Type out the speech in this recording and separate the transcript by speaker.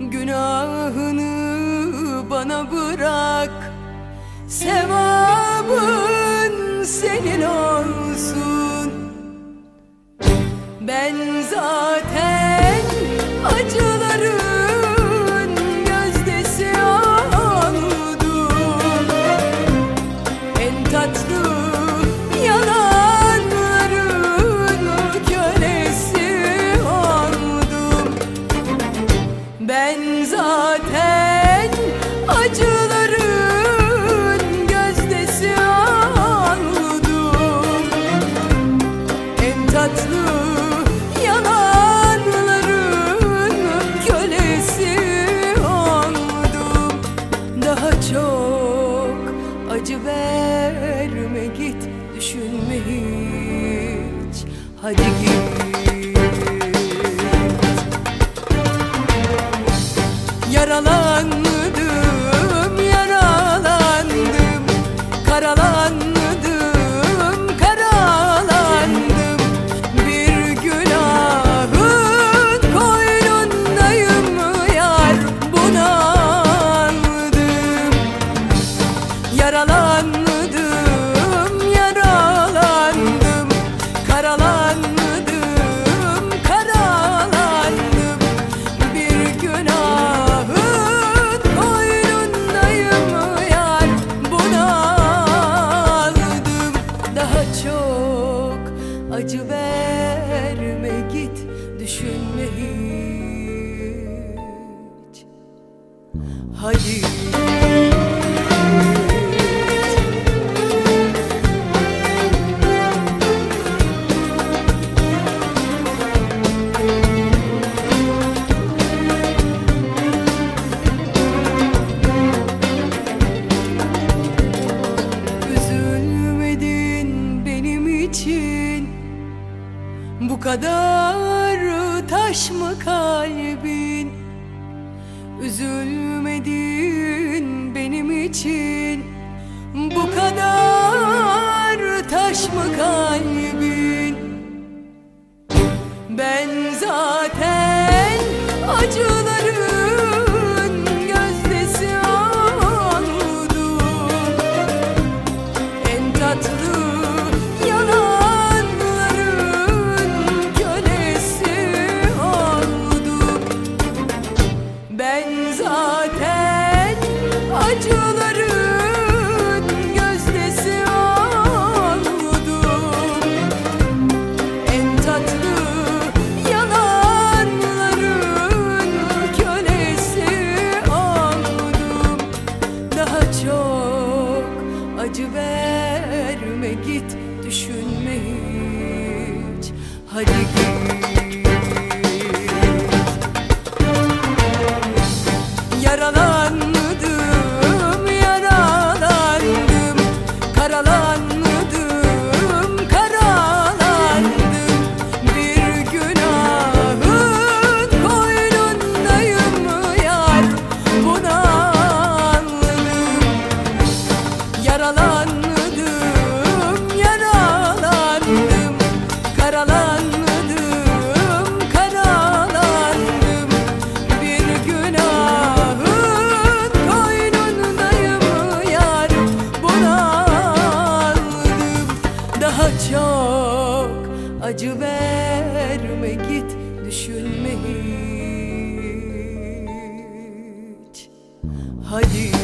Speaker 1: Günahını bana bırak. Sevabın senin olsun. Ben zaten acılarım tatlı Hadi git. Üzülmedin benim için. Bu kadar taş mı kalbin? Üzülmedin etmedin benim için Bu kadar taş mı kalbin? Ben zaten acıların gözdesi oldum En tatlı Hadi gel. Hadi.